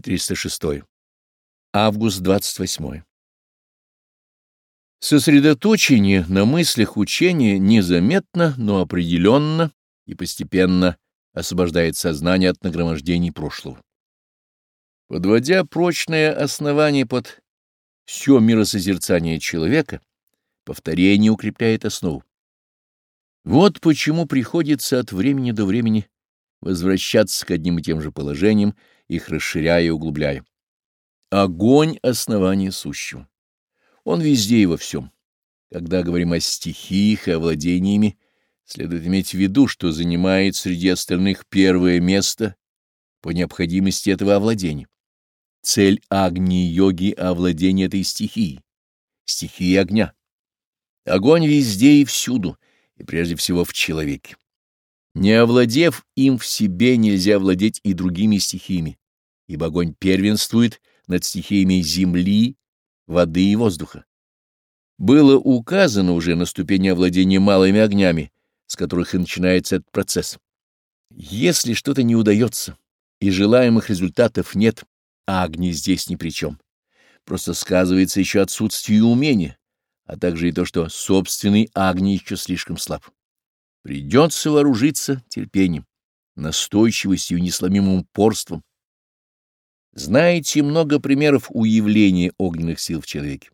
406. Август 28. Сосредоточение на мыслях учения незаметно, но определенно и постепенно освобождает сознание от нагромождений прошлого. Подводя прочное основание под все миросозерцание человека, повторение укрепляет основу. Вот почему приходится от времени до времени возвращаться к одним и тем же положениям их расширяя и углубляя. Огонь — основание сущего. Он везде и во всем. Когда говорим о стихиях и о владениями, следует иметь в виду, что занимает среди остальных первое место по необходимости этого овладения. Цель Агни-йоги — овладение этой стихией, стихии огня. Огонь везде и всюду, и прежде всего в человеке. Не овладев им в себе, нельзя владеть и другими стихиями, ибо огонь первенствует над стихиями земли, воды и воздуха. Было указано уже на ступени овладения малыми огнями, с которых и начинается этот процесс. Если что-то не удается и желаемых результатов нет, а огни здесь ни при чем. Просто сказывается еще отсутствие умения, а также и то, что собственный огни еще слишком слаб. Придется вооружиться терпением, настойчивостью и несломимым упорством, знаете много примеров уявления огненных сил в человеке.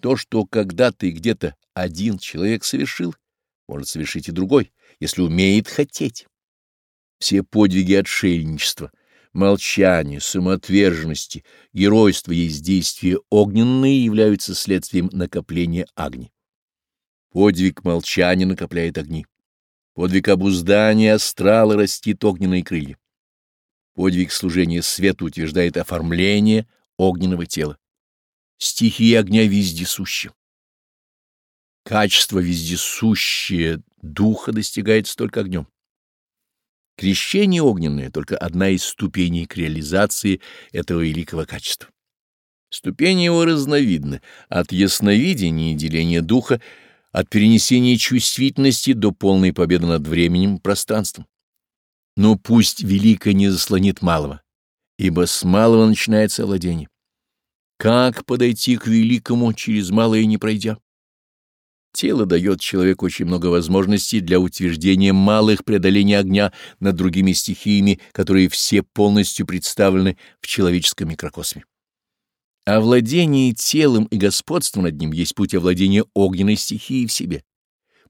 То, что когда-то и где-то один человек совершил, может совершить и другой, если умеет хотеть. Все подвиги отшельничества, молчания, самоотверженности, геройства и действия огненные являются следствием накопления огни. Подвиг молчания накопляет огни. Подвиг обуздания астрала растит огненные крылья. Подвиг служения свету утверждает оформление огненного тела. Стихии огня вездесущи. Качество вездесущее духа достигается только огнем. Крещение огненное — только одна из ступеней к реализации этого великого качества. Ступени его разновидны от ясновидения и деления духа, от перенесения чувствительности до полной победы над временем и пространством но пусть великое не заслонит малого, ибо с малого начинается владение. Как подойти к великому, через малое не пройдя? Тело дает человеку очень много возможностей для утверждения малых преодоления огня над другими стихиями, которые все полностью представлены в человеческом микрокосме. Овладение телом и господство над ним есть путь овладения огненной стихией в себе.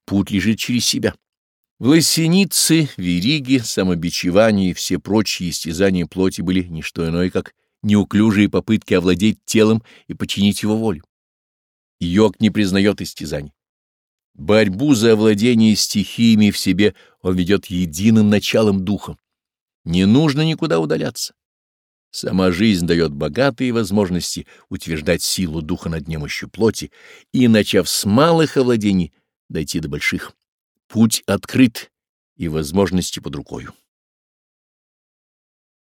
Путь лежит через себя. Власеницы, вериги, самобичевание и все прочие истязания плоти были не что иное, как неуклюжие попытки овладеть телом и подчинить его волю. Йог не признает истязаний. Борьбу за овладение стихиями в себе он ведет единым началом духа. Не нужно никуда удаляться. Сама жизнь дает богатые возможности утверждать силу духа над немощью плоти и, начав с малых овладений, дойти до больших путь открыт и возможности под рукою.